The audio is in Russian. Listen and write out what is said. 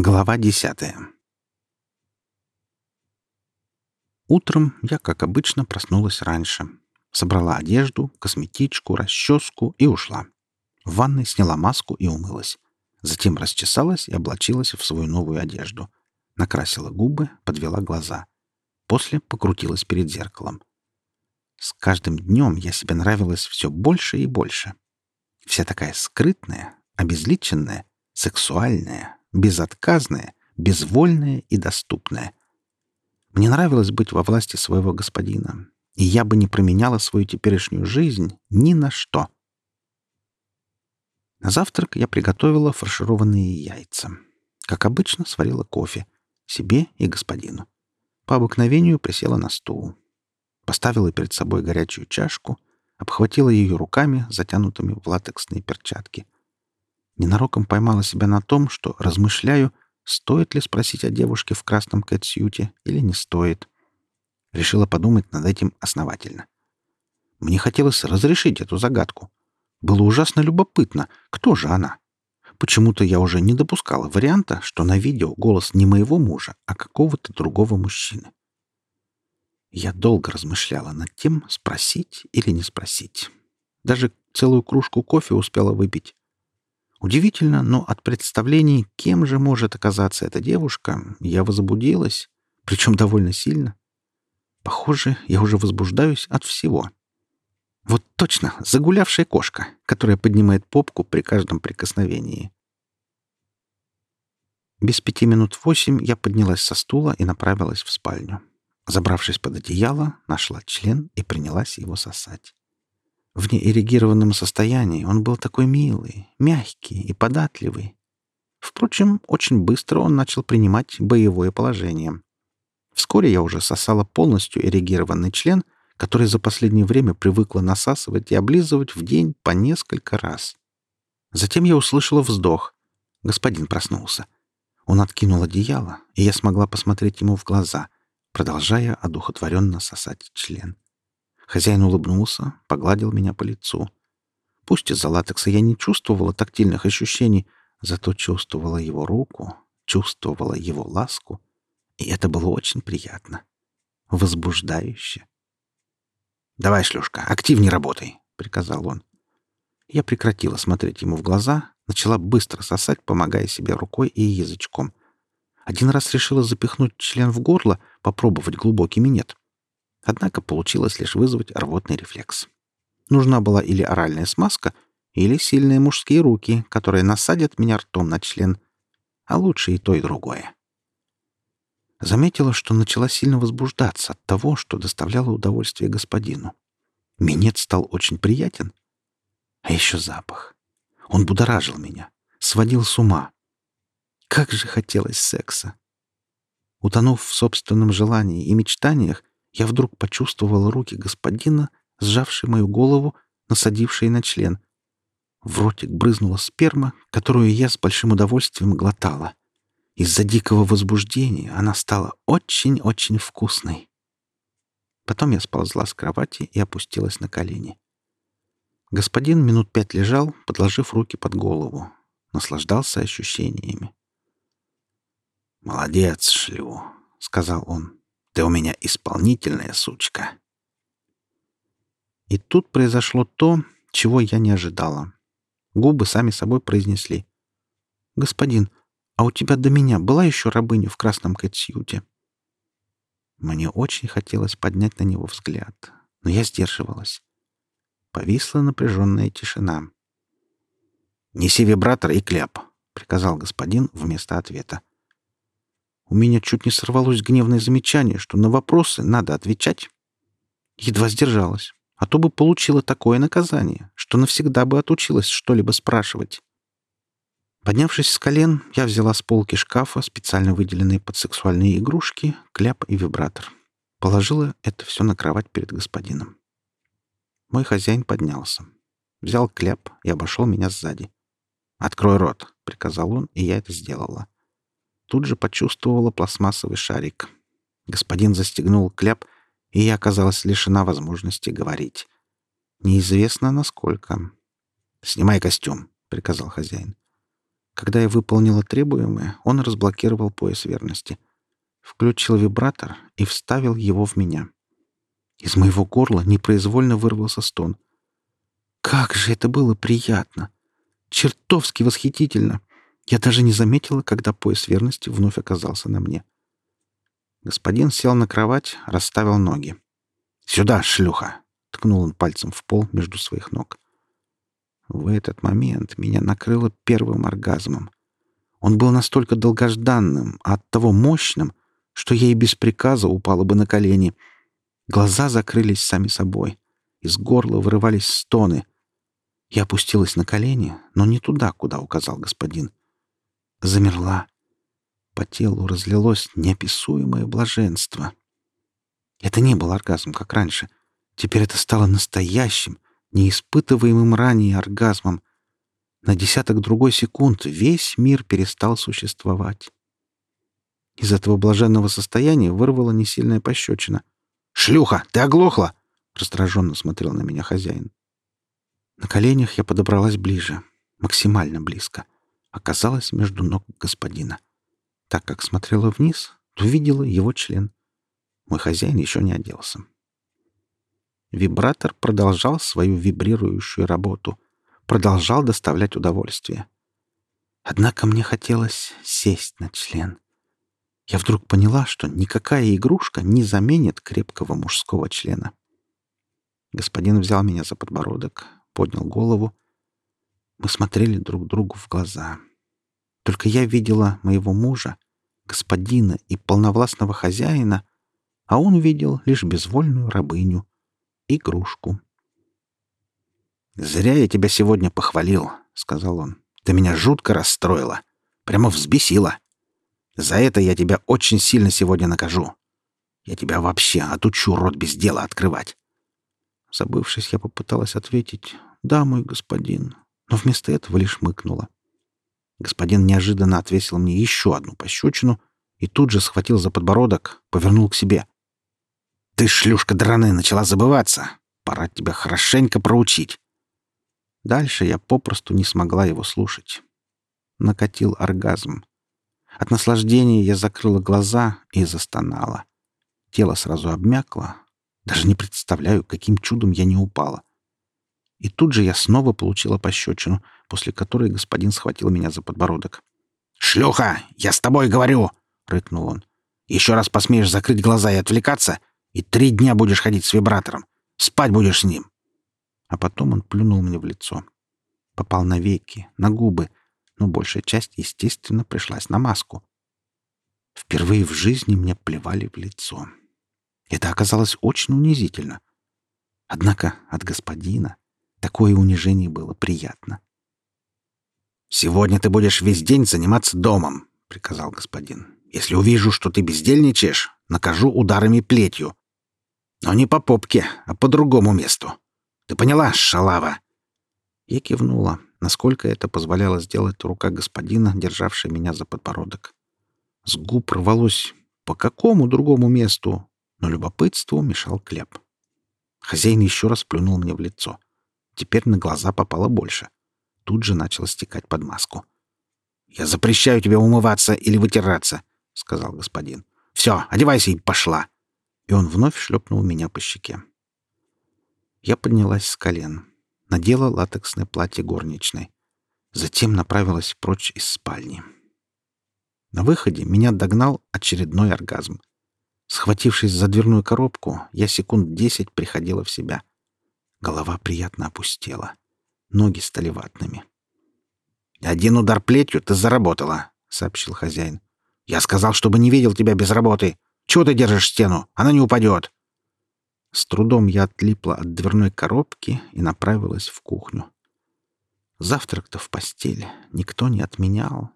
Глава десятая Утром я, как обычно, проснулась раньше. Собрала одежду, косметичку, расческу и ушла. В ванной сняла маску и умылась. Затем расчесалась и облачилась в свою новую одежду. Накрасила губы, подвела глаза. После покрутилась перед зеркалом. С каждым днем я себе нравилась все больше и больше. Вся такая скрытная, обезличенная, сексуальная, безотказная, безвольная и доступная. Мне нравилось быть во власти своего господина, и я бы не променяла свою теперешнюю жизнь ни на что. На завтрак я приготовила фаршированные яйца. Как обычно, сварила кофе. Себе и господину. По обыкновению присела на стул. Поставила перед собой горячую чашку, обхватила ее руками, затянутыми в латексные перчатки — Ненароком поймала себя на том, что размышляю, стоит ли спросить о девушке в красном кэтсьюте или не стоит. Решила подумать над этим основательно. Мне хотелось разрешить эту загадку. Было ужасно любопытно, кто же она. Почему-то я уже не допускала варианта, что на видео голос не моего мужа, а какого-то другого мужчины. Я долго размышляла над тем, спросить или не спросить. Даже целую кружку кофе успела выпить. Удивительно, но от представлений, кем же может оказаться эта девушка, я возбудилась, причем довольно сильно. Похоже, я уже возбуждаюсь от всего. Вот точно, загулявшая кошка, которая поднимает попку при каждом прикосновении. Без пяти минут восемь я поднялась со стула и направилась в спальню. Забравшись под одеяло, нашла член и принялась его сосать. В неэрегированном состоянии он был такой милый, мягкий и податливый. Впрочем, очень быстро он начал принимать боевое положение. Вскоре я уже сосала полностью эрегированный член, который за последнее время привыкла насасывать и облизывать в день по несколько раз. Затем я услышала вздох. Господин проснулся. Он откинул одеяло, и я смогла посмотреть ему в глаза, продолжая одухотворенно сосать член. Хозяин улыбнулся, погладил меня по лицу. Пусть из-за латекса я не чувствовала тактильных ощущений, зато чувствовала его руку, чувствовала его ласку, и это было очень приятно. Возбуждающе. «Давай, шлюшка, активнее работай», — приказал он. Я прекратила смотреть ему в глаза, начала быстро сосать, помогая себе рукой и язычком. Один раз решила запихнуть член в горло, попробовать глубокий минет. Однако получилось лишь вызвать рвотный рефлекс. Нужна была или оральная смазка, или сильные мужские руки, которые насадят меня ртом на член, а лучше и то, и другое. Заметила, что начала сильно возбуждаться от того, что доставляло удовольствие господину. Минет стал очень приятен. А еще запах. Он будоражил меня, сводил с ума. Как же хотелось секса! Утонув в собственном желании и мечтаниях, я вдруг почувствовал руки господина, сжавшие мою голову, насадившие на член. В ротик брызнула сперма, которую я с большим удовольствием глотала. Из-за дикого возбуждения она стала очень-очень вкусной. Потом я сползла с кровати и опустилась на колени. Господин минут пять лежал, подложив руки под голову. Наслаждался ощущениями. «Молодец, шлю», — сказал он. Ты у меня исполнительная сучка. И тут произошло то, чего я не ожидала. Губы сами собой произнесли. «Господин, а у тебя до меня была еще рабыня в красном кэтсьюте?» Мне очень хотелось поднять на него взгляд, но я сдерживалась. Повисла напряженная тишина. «Неси вибратор и кляп», — приказал господин вместо ответа. У меня чуть не сорвалось гневное замечание, что на вопросы надо отвечать. Едва сдержалась, а то бы получила такое наказание, что навсегда бы отучилась что-либо спрашивать. Поднявшись с колен, я взяла с полки шкафа специально выделенные под сексуальные игрушки, кляп и вибратор. Положила это все на кровать перед господином. Мой хозяин поднялся. Взял кляп и обошел меня сзади. «Открой рот», — приказал он, и я это сделала тут же почувствовала пластмассовый шарик. Господин застегнул кляп, и я оказалась лишена возможности говорить. Неизвестно, насколько. «Снимай костюм», — приказал хозяин. Когда я выполнила требуемое, он разблокировал пояс верности. Включил вибратор и вставил его в меня. Из моего горла непроизвольно вырвался стон. Как же это было приятно! Чертовски восхитительно! Я даже не заметила, когда пояс верности вновь оказался на мне. Господин сел на кровать, расставил ноги. «Сюда, шлюха!» — ткнул он пальцем в пол между своих ног. В этот момент меня накрыло первым оргазмом. Он был настолько долгожданным, а оттого мощным, что я и без приказа упала бы на колени. Глаза закрылись сами собой. Из горла вырывались стоны. Я опустилась на колени, но не туда, куда указал господин замерла. По телу разлилось неописуемое блаженство. Это не был оргазм, как раньше. Теперь это стало настоящим, неиспытываемым ранее оргазмом. На десяток другой секунд весь мир перестал существовать. Из этого блаженного состояния вырвала несильная пощечина. «Шлюха, ты оглохла!» — раздраженно смотрел на меня хозяин. На коленях я подобралась ближе, максимально близко — оказалась между ног господина. Так как смотрела вниз, то видела его член. Мой хозяин еще не оделся. Вибратор продолжал свою вибрирующую работу, продолжал доставлять удовольствие. Однако мне хотелось сесть на член. Я вдруг поняла, что никакая игрушка не заменит крепкого мужского члена. Господин взял меня за подбородок, поднял голову мы смотрели друг другу в глаза. Только я видела моего мужа, господина и полновластного хозяина, а он видел лишь безвольную рабыню, игрушку. «Зря я тебя сегодня похвалил», — сказал он. «Ты меня жутко расстроила, прямо взбесила. За это я тебя очень сильно сегодня накажу. Я тебя вообще отучу рот без дела открывать». Забывшись, я попыталась ответить «Да, мой господин, но вместо этого лишь мыкнула. Господин неожиданно отвесил мне еще одну пощечину и тут же схватил за подбородок, повернул к себе. «Ты, шлюшка драная, начала забываться. Пора тебя хорошенько проучить». Дальше я попросту не смогла его слушать. Накатил оргазм. От наслаждения я закрыла глаза и застонала. Тело сразу обмякло. Даже не представляю, каким чудом я не упала. И тут же я снова получила пощечину, после которой господин схватил меня за подбородок. «Шлюха! Я с тобой говорю!» — рыкнул он. «Еще раз посмеешь закрыть глаза и отвлекаться, и три дня будешь ходить с вибратором. Спать будешь с ним!» А потом он плюнул мне в лицо. Попал на веки, на губы, но большая часть, естественно, пришлась на маску. Впервые в жизни мне плевали в лицо. Это оказалось очень унизительно. Однако от господина Такое унижение было приятно. «Сегодня ты будешь весь день заниматься домом», — приказал господин. «Если увижу, что ты бездельничаешь, накажу ударами плетью. Но не по попке, а по другому месту. Ты поняла, шалава?» Я кивнула, насколько это позволяло сделать рука господина, державшая меня за подбородок. С губ рвалось «по какому другому месту?» но любопытству мешал кляп. Хозяин еще раз плюнул мне в лицо. Теперь на глаза попало больше. Тут же начал стекать под маску. «Я запрещаю тебе умываться или вытираться», — сказал господин. «Все, одевайся и пошла». И он вновь шлепнул меня по щеке. Я поднялась с колен, надела латексное платье горничной. Затем направилась прочь из спальни. На выходе меня догнал очередной оргазм. Схватившись за дверную коробку, я секунд десять приходила в себя. Голова приятно опустела. Ноги стали ватными. «Один удар плетью ты заработала», — сообщил хозяин. «Я сказал, чтобы не видел тебя без работы. Чего ты держишь стену? Она не упадет». С трудом я отлипла от дверной коробки и направилась в кухню. Завтрак-то в постели никто не отменял.